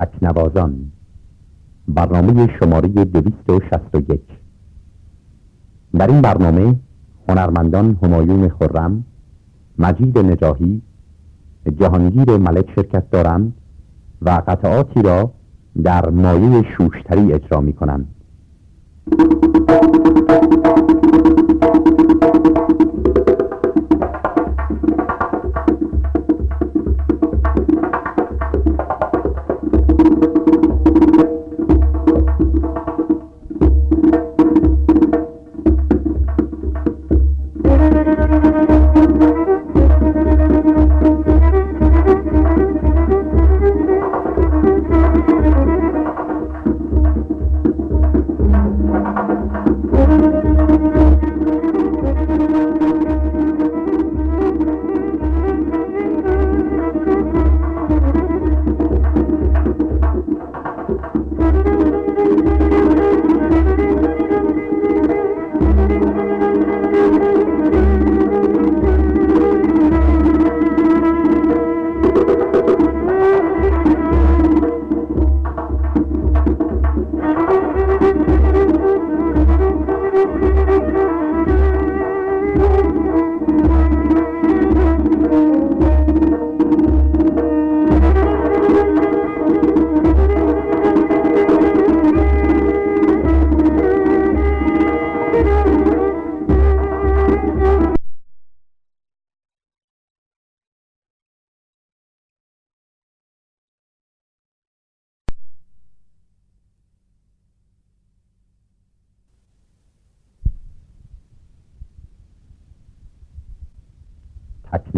تکنوازان. برنامه شماره دویست و شست و یک. در این برنامه هنرمندان همایون خرم مجید نجاهی جهانگیر ملک شرکت دارند و قطعاتی را در مایه شوشتری اجرا می کنند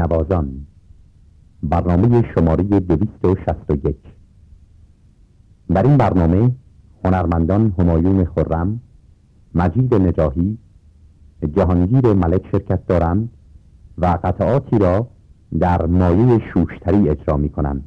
تکنوازان برنامه شماره دویست و شست و یک. در این برنامه هنرمندان همایون خرم مجید نجاهی جهانگیر ملک شرکت دارند و قطعاتی را در مایه شوشتری اجرا می کنند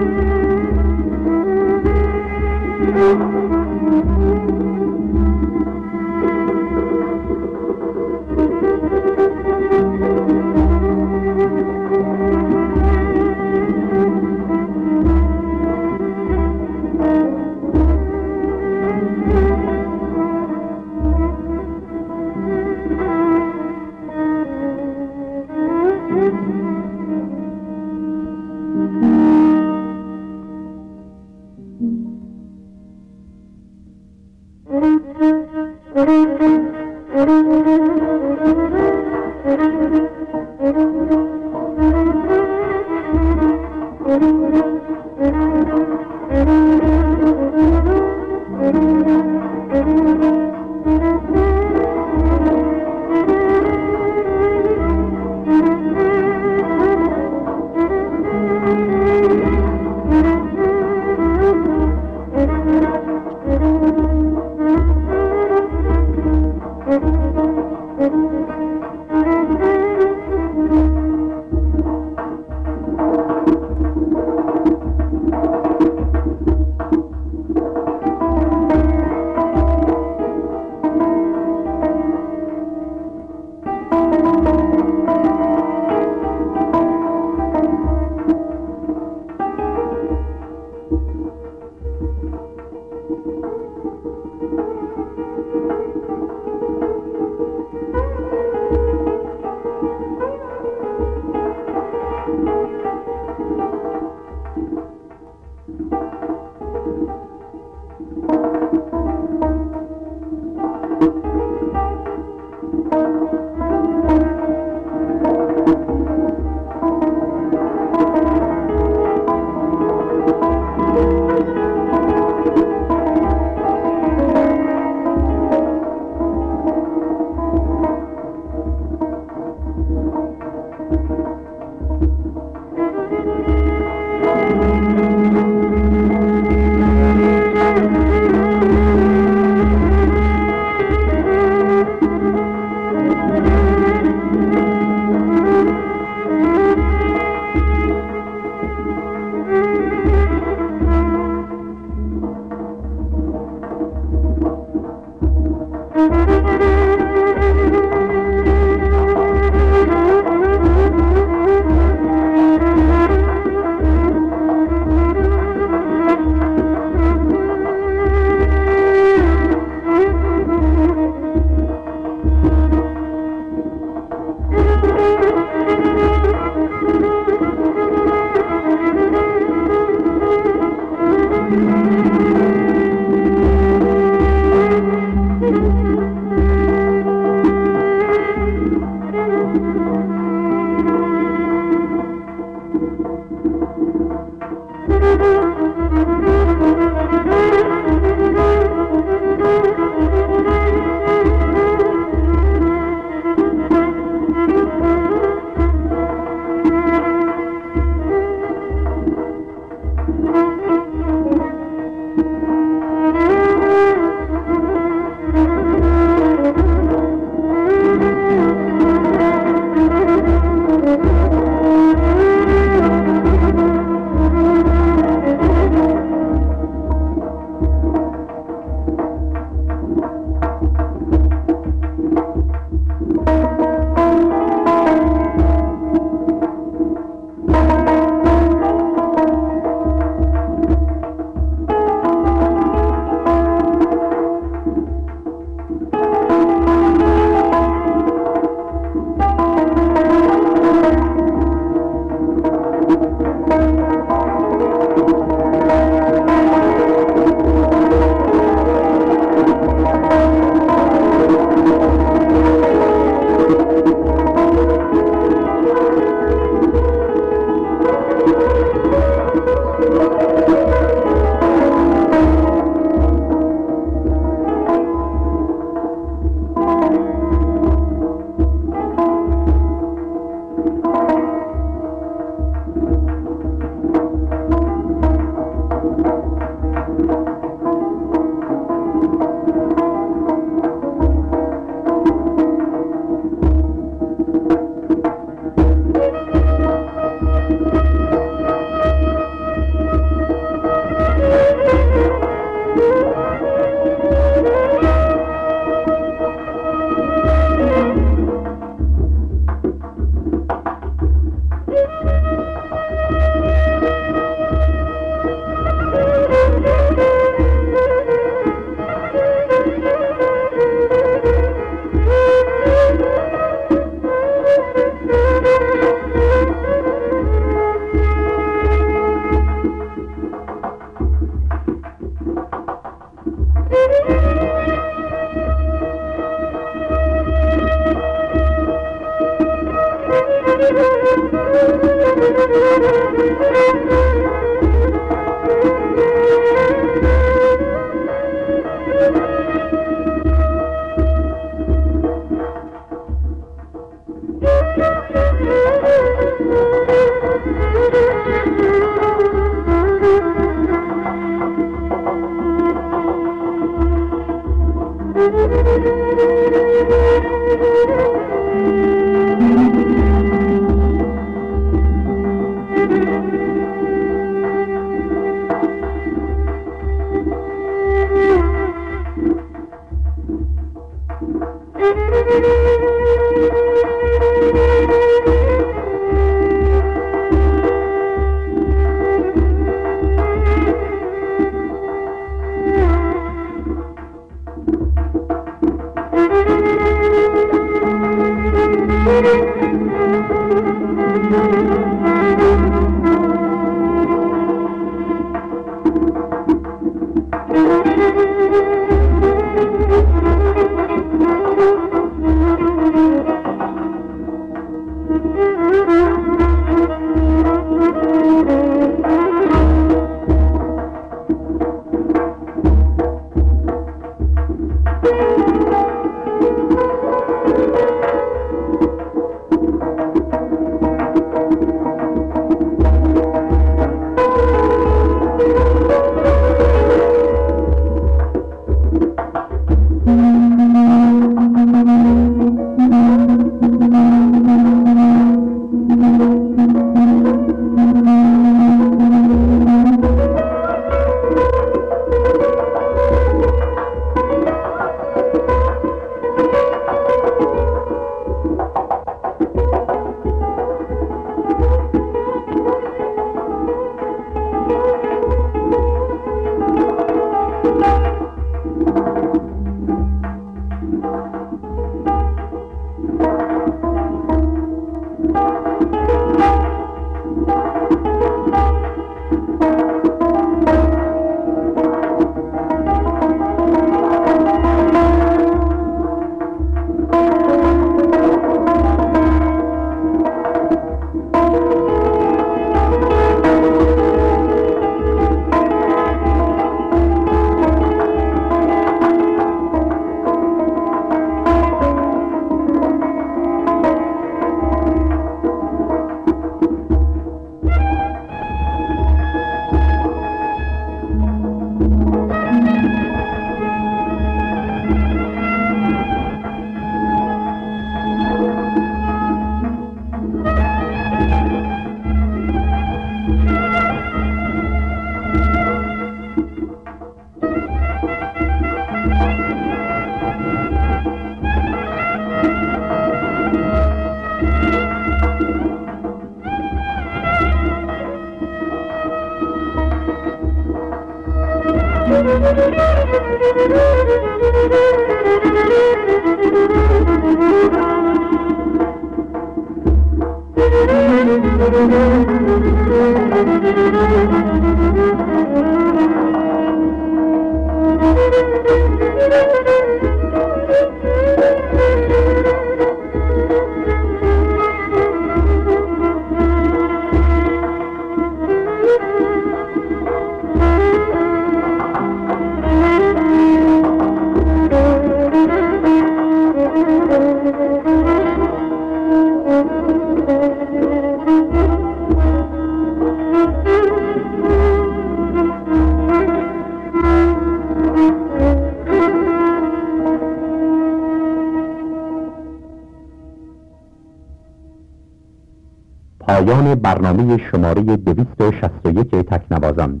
پایان برنامه شماره 261 تکنوازان.